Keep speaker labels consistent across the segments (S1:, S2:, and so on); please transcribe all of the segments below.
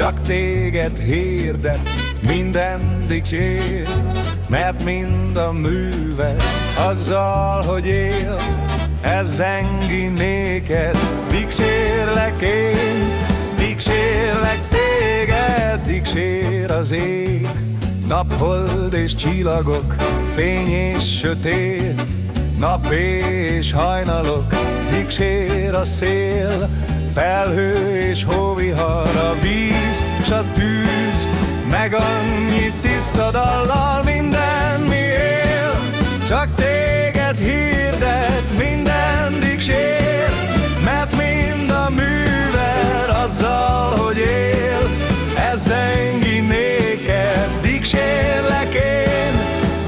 S1: Csak téged hirdet, minden dicsér, mert mind a műve azzal, hogy él, ez zengi néked, dicsérlek én, dicsérlek téged, dicsér az ég, naphold és csillagok, fény és sötét, nap és hajnalok, dicsér a szél, felhő és hóvihar, a víz s a tűz, meg annyi tiszta dallal minden mi él, csak téged hirdet, minden dicsér, mert mind a művel azzal, hogy él, ez zengi néked, dicsérlek én,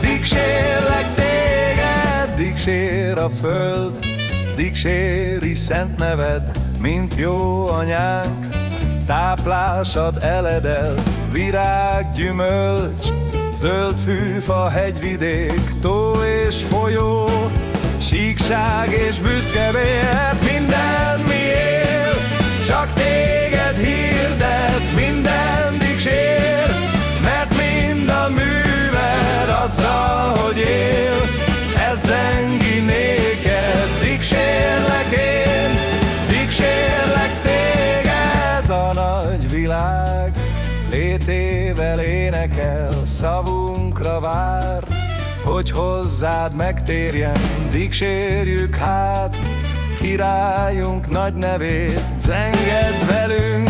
S1: dicsérlek téged, dicsér a föld, dicséri szent neved, mint jó anyánk, táplásad eledel, virág, gyümölcs, zöld fűfa, hegyvidék, tó és folyó, síkság és büszke nagy világ létével énekel, szavunkra vár, hogy hozzád megtérjen, dicsérjük hát, királyunk nagy nevét, zenged velünk,